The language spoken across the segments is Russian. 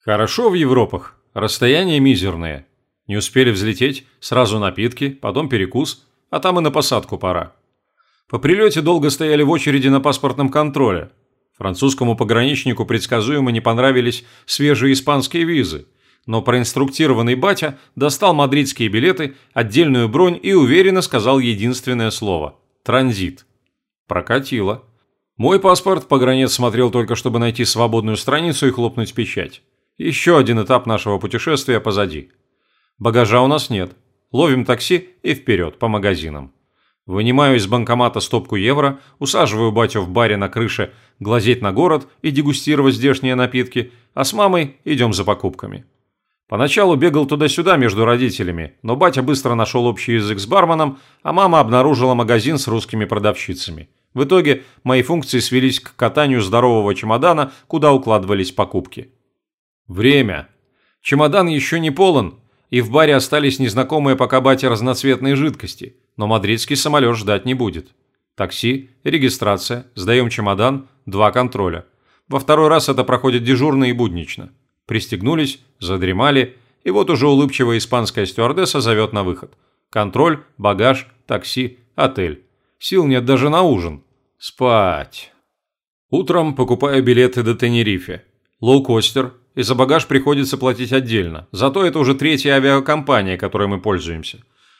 Хорошо в Европах, расстояния мизерные. Не успели взлететь, сразу напитки, потом перекус, а там и на посадку пора. По прилете долго стояли в очереди на паспортном контроле. Французскому пограничнику предсказуемо не понравились свежие испанские визы, но проинструктированный батя достал мадридские билеты, отдельную бронь и уверенно сказал единственное слово – транзит. Прокатило. Мой паспорт погранец смотрел только, чтобы найти свободную страницу и хлопнуть печать. Еще один этап нашего путешествия позади. Багажа у нас нет. Ловим такси и вперед, по магазинам. Вынимаю из банкомата стопку евро, усаживаю батю в баре на крыше глазеть на город и дегустировать здешние напитки, а с мамой идем за покупками. Поначалу бегал туда-сюда между родителями, но батя быстро нашел общий язык с барменом, а мама обнаружила магазин с русскими продавщицами. В итоге мои функции свелись к катанию здорового чемодана, куда укладывались покупки. Время. Чемодан еще не полон, и в баре остались незнакомые пока бате разноцветные жидкости, но мадридский самолет ждать не будет. Такси, регистрация, сдаем чемодан, два контроля. Во второй раз это проходит дежурно и буднично. Пристегнулись, задремали, и вот уже улыбчивая испанская стюардесса зовет на выход. Контроль, багаж, такси, отель. Сил нет даже на ужин. Спать. Утром покупаю билеты до Тенерифе. Лоукостер, и за багаж приходится платить отдельно. Зато это уже третья авиакомпания, которой мы пользуемся.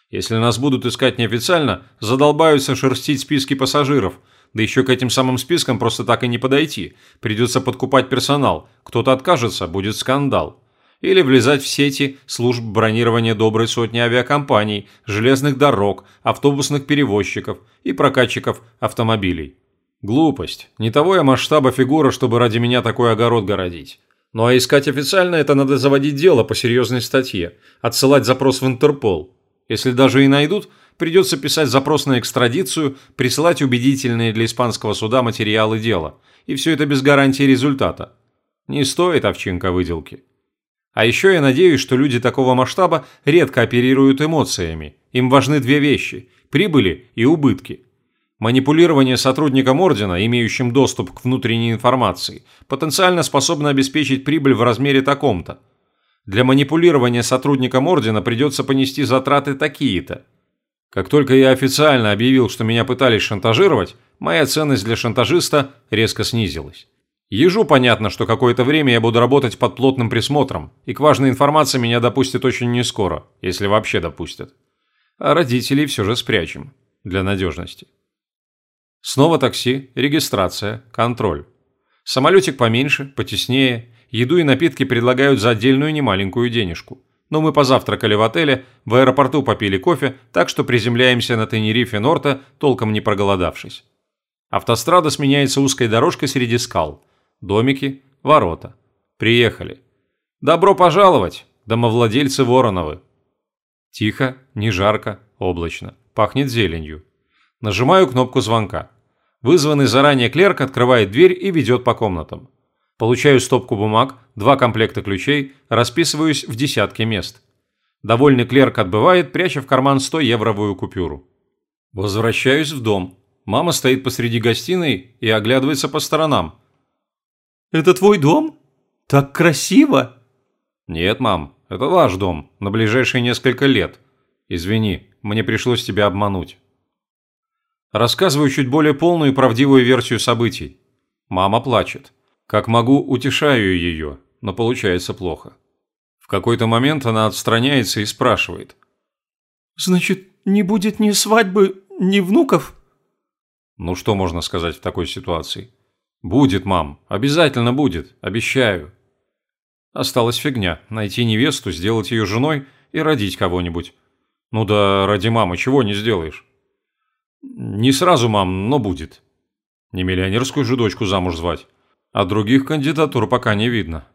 Если нас будут искать неофициально, задолбаются шерстить списки пассажиров. Да еще к этим самым спискам просто так и не подойти. Придется подкупать персонал. Кто-то откажется, будет скандал. Или влезать в сети служб бронирования доброй сотни авиакомпаний, железных дорог, автобусных перевозчиков и прокатчиков автомобилей. Глупость. Не того я масштаба фигура, чтобы ради меня такой огород городить. Ну а искать официально это надо заводить дело по серьезной статье, отсылать запрос в Интерпол. Если даже и найдут, придется писать запрос на экстрадицию, присылать убедительные для испанского суда материалы дела. И все это без гарантии результата. Не стоит овчинка выделки. А еще я надеюсь, что люди такого масштаба редко оперируют эмоциями. Им важны две вещи – прибыли и убытки – Манипулирование сотрудником ордена, имеющим доступ к внутренней информации, потенциально способно обеспечить прибыль в размере таком-то. Для манипулирования сотрудником ордена придется понести затраты такие-то. Как только я официально объявил, что меня пытались шантажировать, моя ценность для шантажиста резко снизилась. Ежу понятно, что какое-то время я буду работать под плотным присмотром, и к важной информации меня допустят очень нескоро, если вообще допустят. А родителей все же спрячем, для надежности. Снова такси, регистрация, контроль. Самолетик поменьше, потеснее, еду и напитки предлагают за отдельную немаленькую денежку. Но мы позавтракали в отеле, в аэропорту попили кофе, так что приземляемся на Тенерифе Норта, толком не проголодавшись. Автострада сменяется узкой дорожкой среди скал. Домики, ворота. Приехали. Добро пожаловать, домовладельцы Вороновы. Тихо, не жарко, облачно. Пахнет зеленью. Нажимаю кнопку звонка. Вызванный заранее клерк открывает дверь и ведет по комнатам. Получаю стопку бумаг, два комплекта ключей, расписываюсь в десятке мест. Довольный клерк отбывает, пряча в карман 100-евровую купюру. Возвращаюсь в дом. Мама стоит посреди гостиной и оглядывается по сторонам. «Это твой дом? Так красиво!» «Нет, мам, это ваш дом, на ближайшие несколько лет. Извини, мне пришлось тебя обмануть». Рассказываю чуть более полную и правдивую версию событий. Мама плачет. Как могу, утешаю ее, но получается плохо. В какой-то момент она отстраняется и спрашивает. «Значит, не будет ни свадьбы, ни внуков?» Ну что можно сказать в такой ситуации? «Будет, мам, обязательно будет, обещаю». Осталась фигня – найти невесту, сделать ее женой и родить кого-нибудь. Ну да ради мамы чего не сделаешь. Не сразу, мам, но будет. Не миллионерскую же дочку замуж звать. А других кандидатур пока не видно.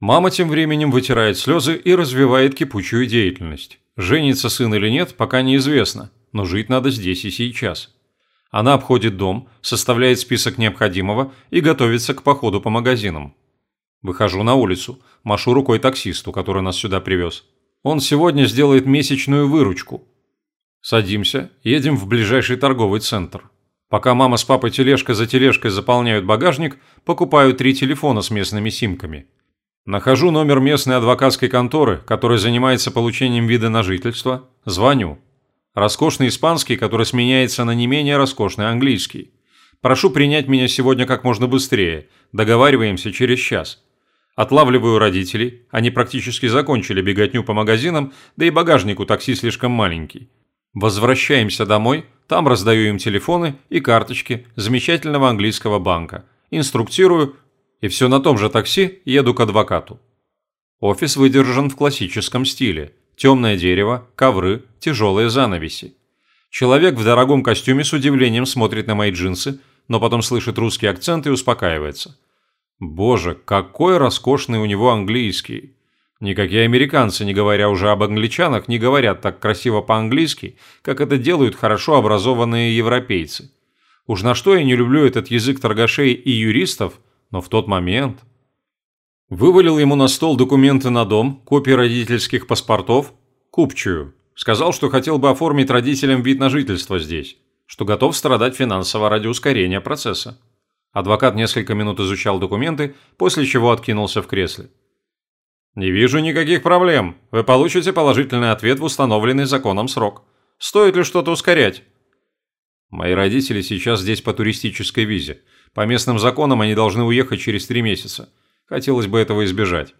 Мама тем временем вытирает слезы и развивает кипучую деятельность. Женится сын или нет, пока неизвестно, но жить надо здесь и сейчас. Она обходит дом, составляет список необходимого и готовится к походу по магазинам. Выхожу на улицу, машу рукой таксисту, который нас сюда привез. Он сегодня сделает месячную выручку, Садимся, едем в ближайший торговый центр. Пока мама с папой тележка за тележкой заполняют багажник, покупаю три телефона с местными симками. Нахожу номер местной адвокатской конторы, которая занимается получением вида на жительство. Звоню. Роскошный испанский, который сменяется на не менее роскошный английский. Прошу принять меня сегодня как можно быстрее. Договариваемся через час. Отлавливаю родителей. Они практически закончили беготню по магазинам, да и багажник у такси слишком маленький. Возвращаемся домой. Там раздаю им телефоны и карточки замечательного английского банка. Инструктирую, и все на том же такси еду к адвокату. Офис выдержан в классическом стиле. Темное дерево, ковры, тяжелые занавеси. Человек в дорогом костюме с удивлением смотрит на мои джинсы, но потом слышит русский акцент и успокаивается. Боже, какой роскошный у него английский. Никакие американцы, не говоря уже об англичанах, не говорят так красиво по-английски, как это делают хорошо образованные европейцы. Уж на что я не люблю этот язык торгашей и юристов, но в тот момент... Вывалил ему на стол документы на дом, копии родительских паспортов, купчую. Сказал, что хотел бы оформить родителям вид на жительство здесь, что готов страдать финансово ради ускорения процесса. Адвокат несколько минут изучал документы, после чего откинулся в кресле. «Не вижу никаких проблем. Вы получите положительный ответ в установленный законом срок. Стоит ли что-то ускорять?» «Мои родители сейчас здесь по туристической визе. По местным законам они должны уехать через три месяца. Хотелось бы этого избежать.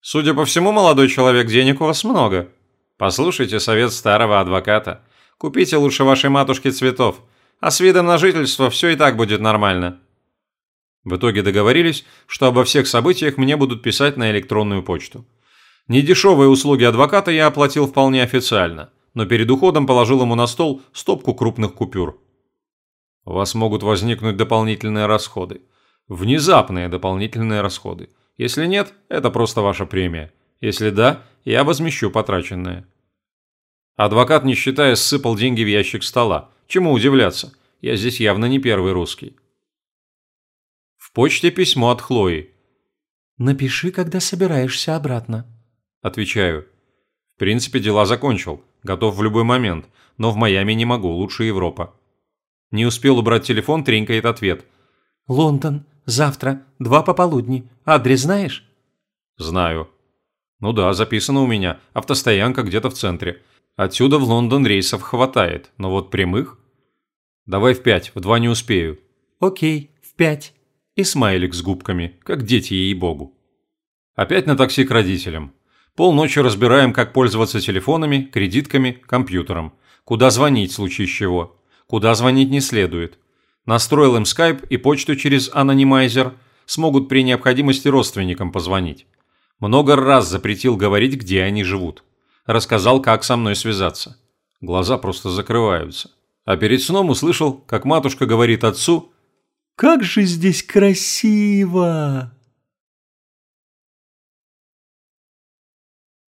Судя по всему, молодой человек, денег у вас много. Послушайте совет старого адвоката. Купите лучше вашей матушке цветов, а с видом на жительство все и так будет нормально. В итоге договорились, что обо всех событиях мне будут писать на электронную почту. Недешевые услуги адвоката я оплатил вполне официально, но перед уходом положил ему на стол стопку крупных купюр. У вас могут возникнуть дополнительные расходы. Внезапные дополнительные расходы. Если нет, это просто ваша премия. Если да, я возмещу потраченное. Адвокат, не считая, сыпал деньги в ящик стола. Чему удивляться? Я здесь явно не первый русский. Почте письмо от Хлои. «Напиши, когда собираешься обратно». Отвечаю. В принципе, дела закончил. Готов в любой момент. Но в Майами не могу, лучше Европа. Не успел убрать телефон, тренькает ответ. «Лондон. Завтра. Два пополудни. Адрес знаешь?» «Знаю». «Ну да, записано у меня. Автостоянка где-то в центре. Отсюда в Лондон рейсов хватает, но вот прямых...» «Давай в пять, в два не успею». «Окей, в пять». И смайлик с губками, как дети ей-богу. Опять на такси к родителям. Полночи разбираем, как пользоваться телефонами, кредитками, компьютером. Куда звонить в случае чего. Куда звонить не следует. Настроил им скайп и почту через анонимайзер. Смогут при необходимости родственникам позвонить. Много раз запретил говорить, где они живут. Рассказал, как со мной связаться. Глаза просто закрываются. А перед сном услышал, как матушка говорит отцу «Как же здесь красиво!»